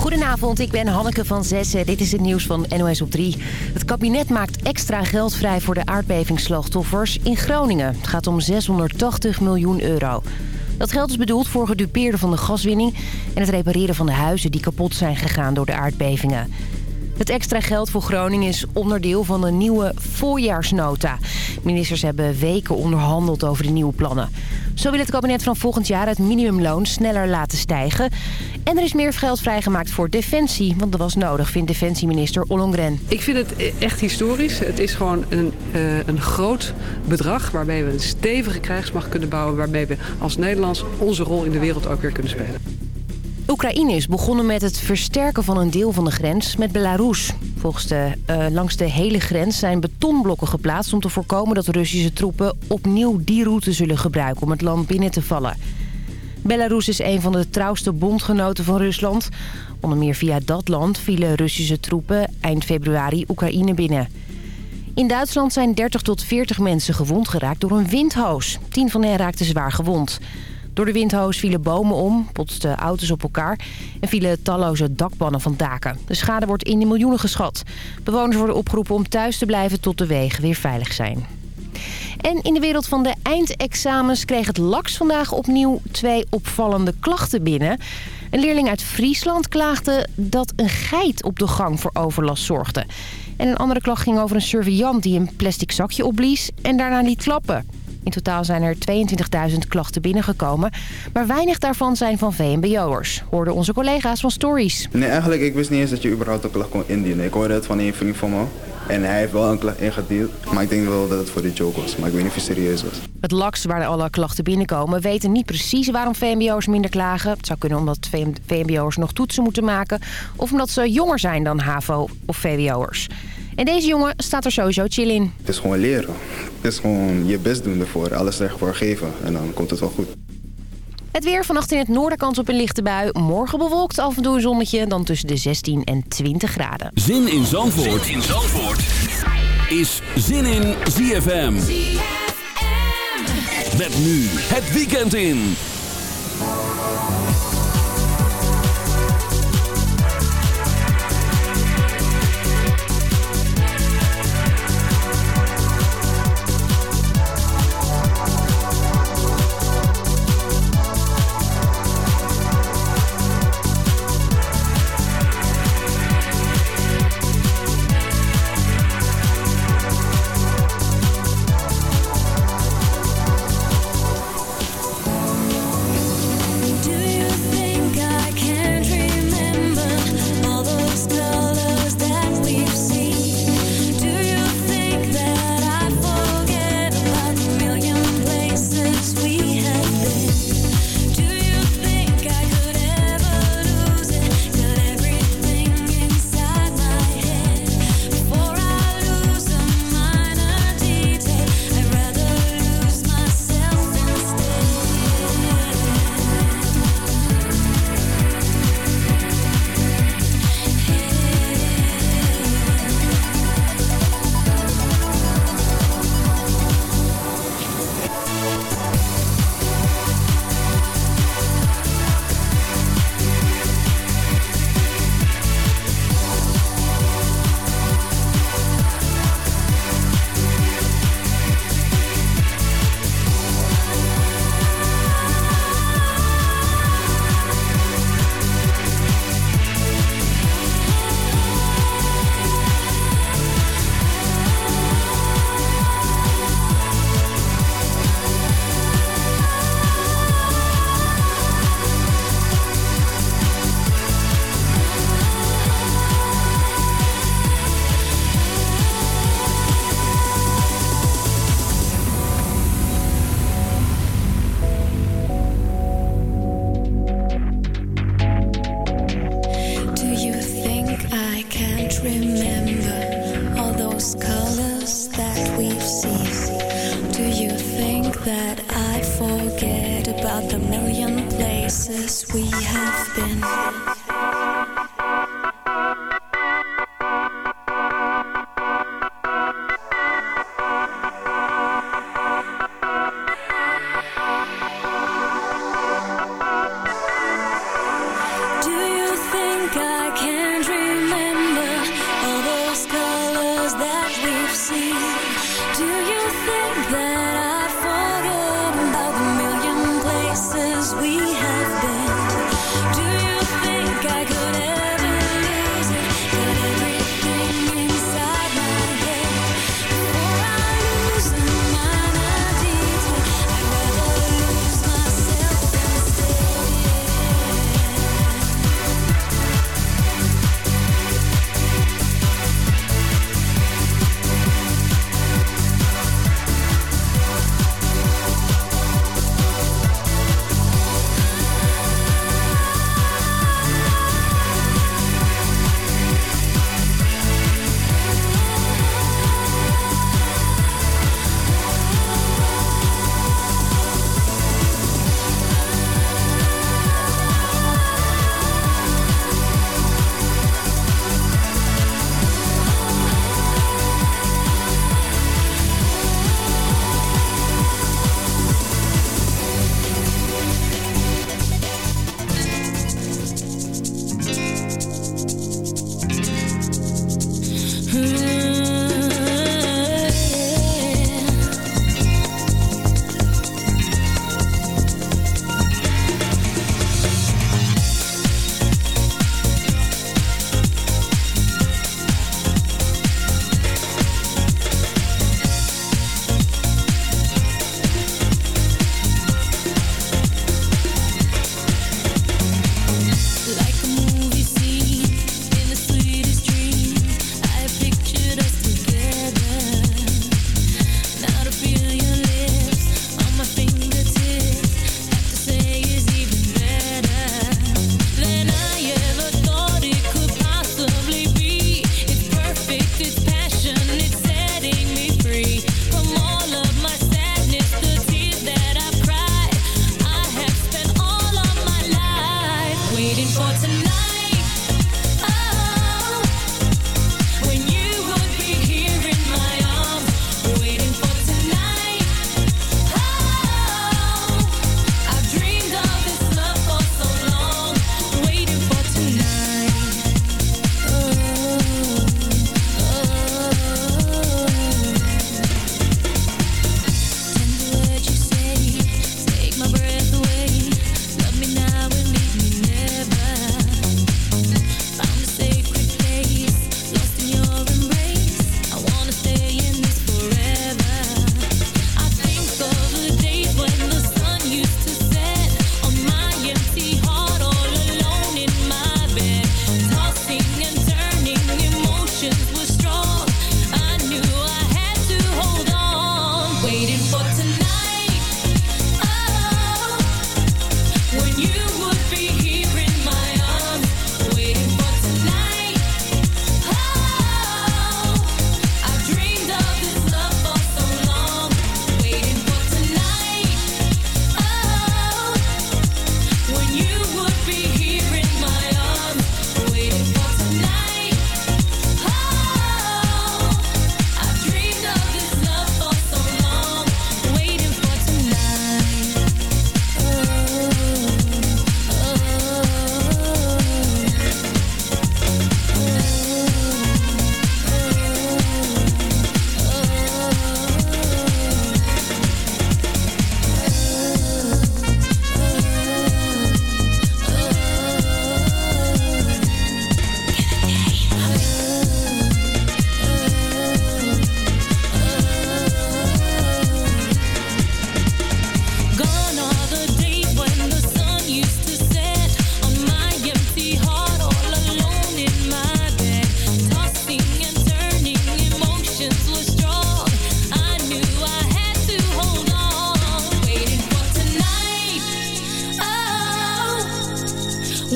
Goedenavond, ik ben Hanneke van Zessen. Dit is het nieuws van NOS op 3. Het kabinet maakt extra geld vrij voor de aardbevingsslachtoffers in Groningen. Het gaat om 680 miljoen euro. Dat geld is bedoeld voor gedupeerden van de gaswinning... en het repareren van de huizen die kapot zijn gegaan door de aardbevingen. Het extra geld voor Groningen is onderdeel van een nieuwe voorjaarsnota. Ministers hebben weken onderhandeld over de nieuwe plannen. Zo wil het kabinet van volgend jaar het minimumloon sneller laten stijgen. En er is meer geld vrijgemaakt voor Defensie, want dat was nodig, vindt Defensieminister Ollongren. Ik vind het echt historisch. Het is gewoon een, uh, een groot bedrag waarmee we een stevige krijgsmacht kunnen bouwen... waarmee we als Nederlands onze rol in de wereld ook weer kunnen spelen. Oekraïne is begonnen met het versterken van een deel van de grens met Belarus. Volgens de, uh, langs de hele grens zijn betonblokken geplaatst om te voorkomen dat Russische troepen opnieuw die route zullen gebruiken om het land binnen te vallen. Belarus is een van de trouwste bondgenoten van Rusland. Onder meer via dat land vielen Russische troepen eind februari Oekraïne binnen. In Duitsland zijn 30 tot 40 mensen gewond geraakt door een windhoos. Tien van hen raakten zwaar gewond. Door de windhoos vielen bomen om, botsten auto's op elkaar... en vielen talloze dakpannen van daken. De schade wordt in de miljoenen geschat. Bewoners worden opgeroepen om thuis te blijven tot de wegen weer veilig zijn. En in de wereld van de eindexamens kreeg het LAX vandaag opnieuw twee opvallende klachten binnen. Een leerling uit Friesland klaagde dat een geit op de gang voor overlast zorgde. En een andere klacht ging over een surveillant die een plastic zakje opblies en daarna liet klappen. In totaal zijn er 22.000 klachten binnengekomen. Maar weinig daarvan zijn van VMBO'ers, hoorden onze collega's van Stories. Nee, eigenlijk ik wist niet eens dat je überhaupt een klacht kon indienen. Ik hoorde het van een vriend van me. En hij heeft wel een klacht ingediend. Maar ik denk wel dat het voor de joke was. Maar ik weet niet of het serieus was. Het LAX, waar alle klachten binnenkomen, weten niet precies waarom VMBO'ers minder klagen. Het zou kunnen omdat VMBO'ers nog toetsen moeten maken. Of omdat ze jonger zijn dan HAVO of VWO'ers. En deze jongen staat er sowieso chill in. Het is gewoon leren. Het is gewoon je best doen ervoor. Alles ervoor geven. En dan komt het wel goed. Het weer vannacht in het noorden kans op een lichte bui. Morgen bewolkt af en toe een zonnetje. Dan tussen de 16 en 20 graden. Zin in Zandvoort, zin in Zandvoort. is Zin in ZFM. ZFM. Met nu het weekend in.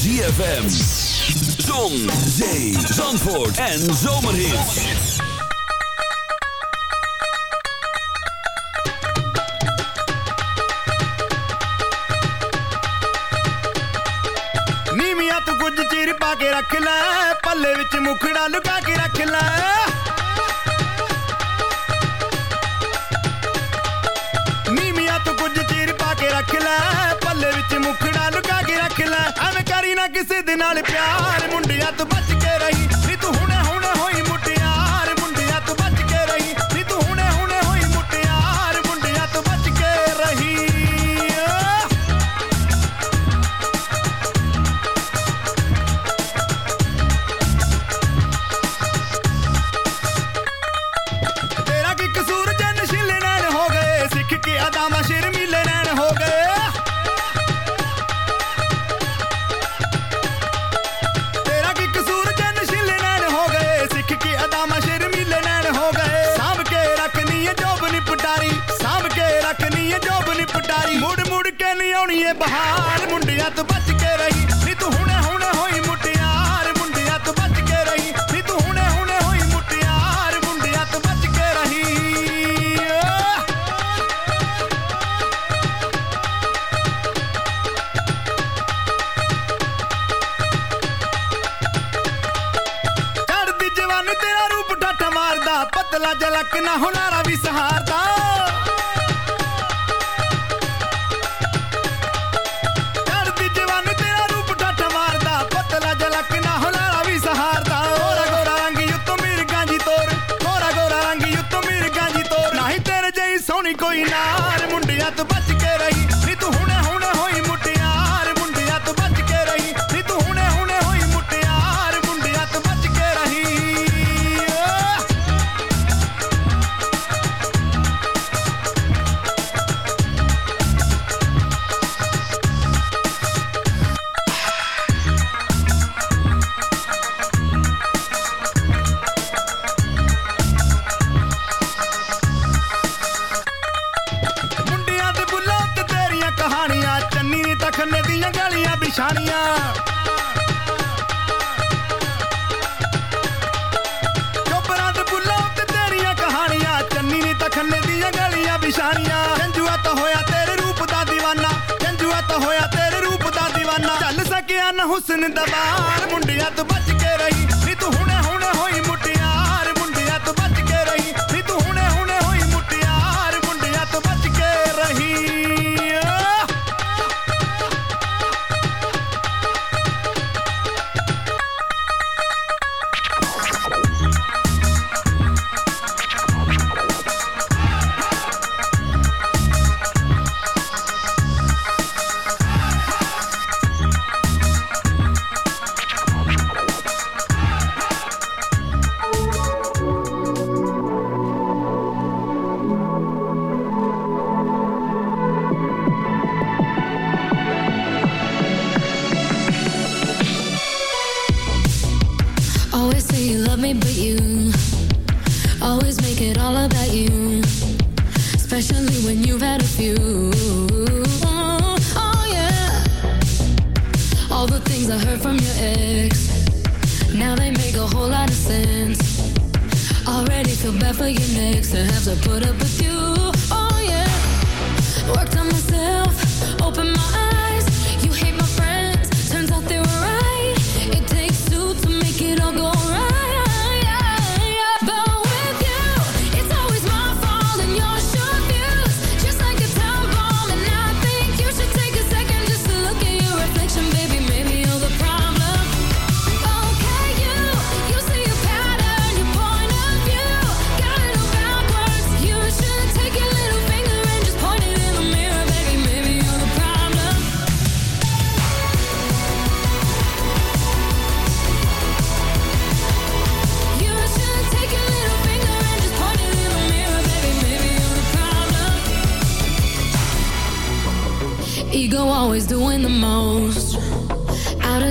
ZFM. Zon, zee, zandvoort en zomerhit. ਨੀਵੀਆਂ ਤੂੰ ਕੁਝ ਚਿਰ ਪਾ ਕੇ ਰੱਖ ਲੈ ਪੱਲੇ ਵਿੱਚ ਮੁਖੜਾ ਲੁਕਾ ਮੁੜ ਕੇ ਨਹੀਂ ਆਉਣੀ ਏ ਬਹਾਰ ਮੁੰਡਿਆਂ ਤੋਂ ਬਚ ਕੇ ਰਹੀ ਨੀ ਤੂੰ ਹੁਣੇ ਹੁਣੇ ਹੋਈ ਮੁਟਿਆਰ ਮੁੰਡਿਆਂ ਤੋਂ ਬਚ ਕੇ ਰਹੀ ਨੀ ਤੂੰ ਹੁਣੇ ਹੁਣੇ ਹੋਈ ਮੁਟਿਆਰ ਮੁੰਡਿਆਂ ਤੋਂ ਬਚ ਕੇ ਰਹੀ ਚੜਦੀ ਜਵਾਨੀ ਤੇਰਾ ਰੂਪ ਠਾਠਾ ਮਾਰਦਾ ਪਤਲਾ ਜਲਕ ਨਾ ਹੁਨਾਰਾ ਵੀ ਸਹਾਰਦਾ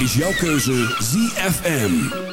is jouw keuze ZFM.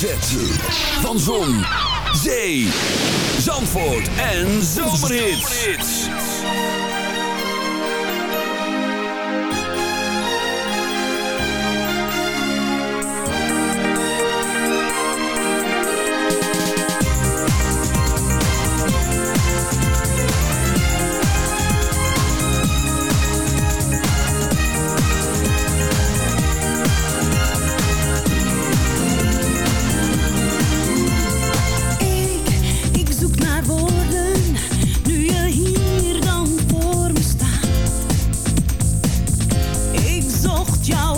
Van yo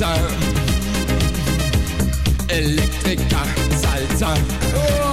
Salsa. Salsa. Oh.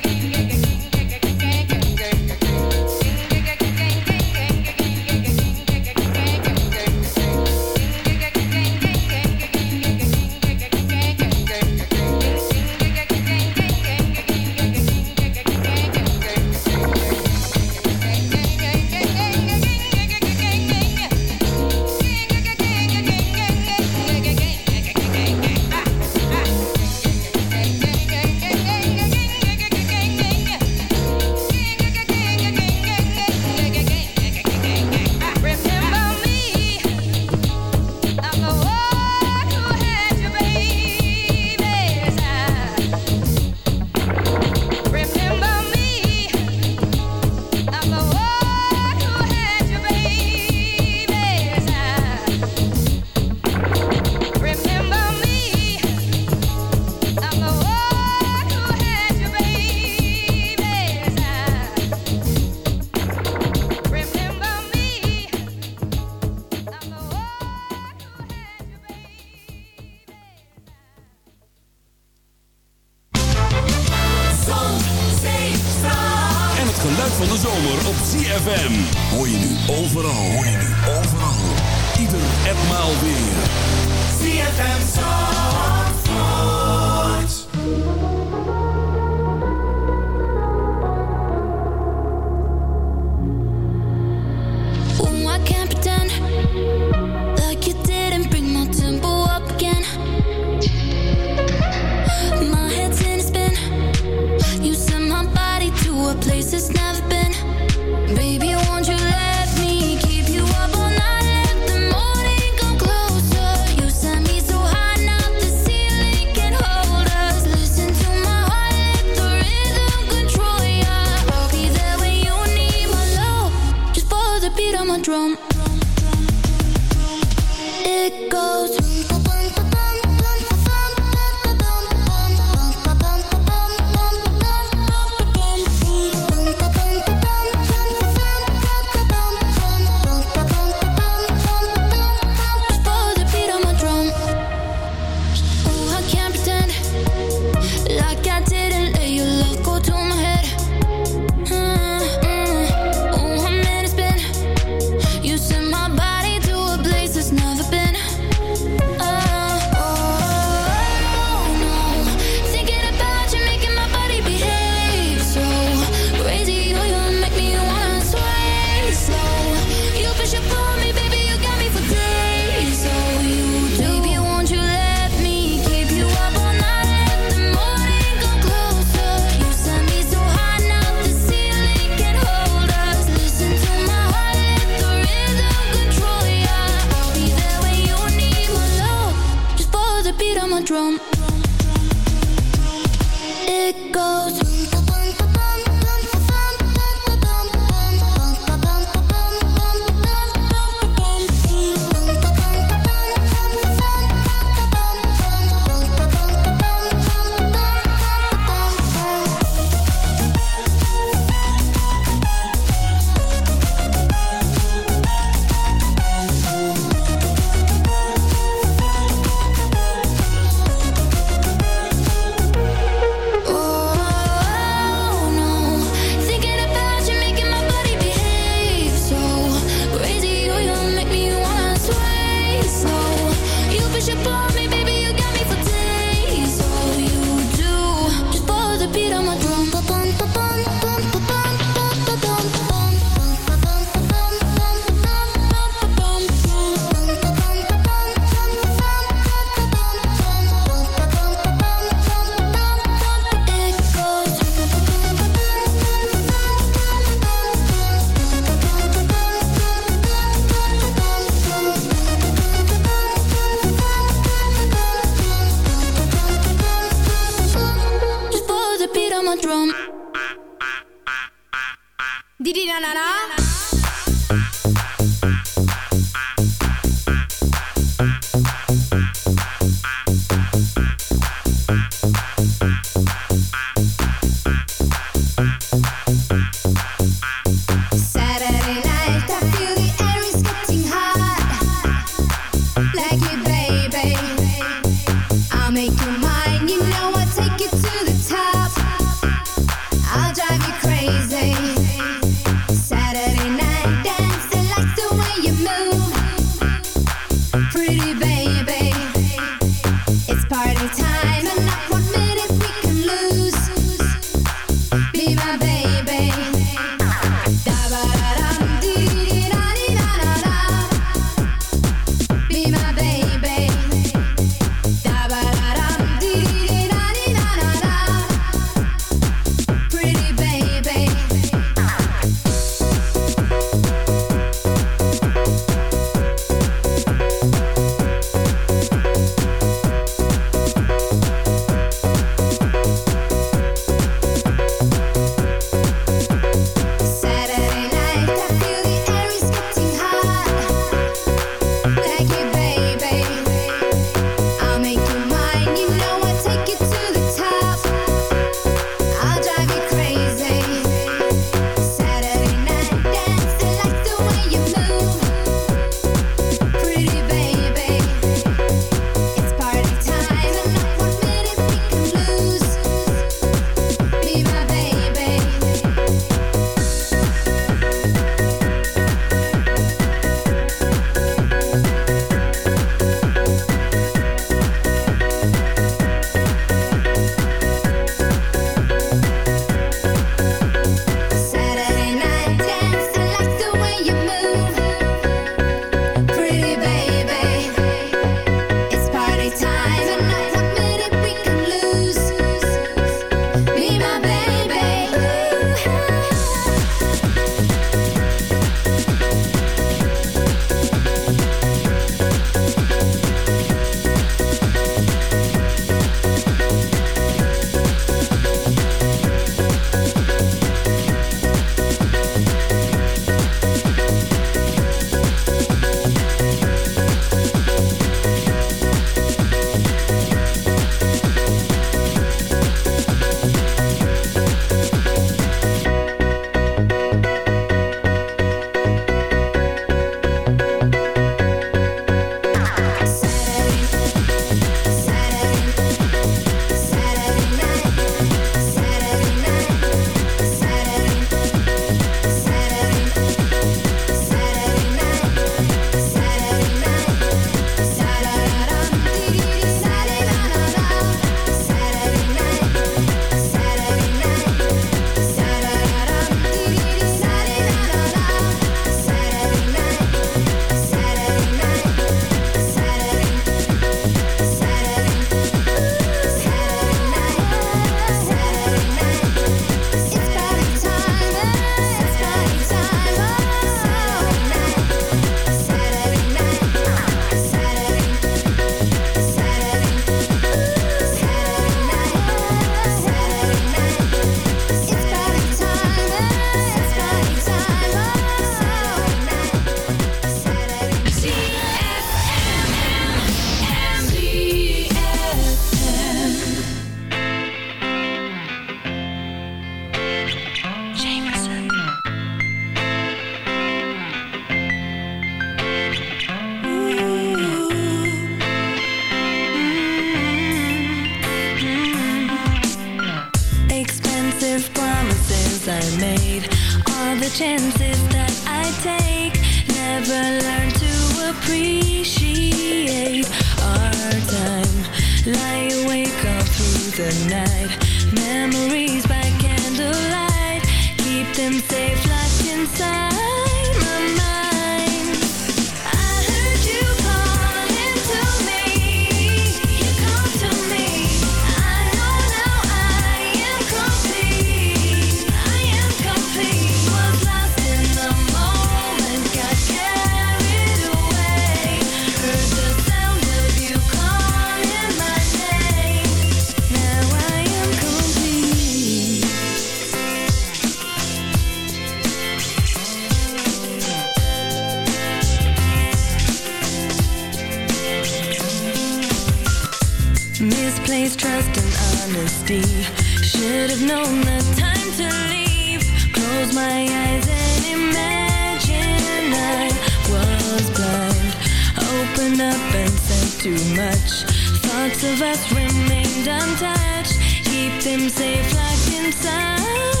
too much. Thoughts of us remained untouched. Keep them safe locked inside.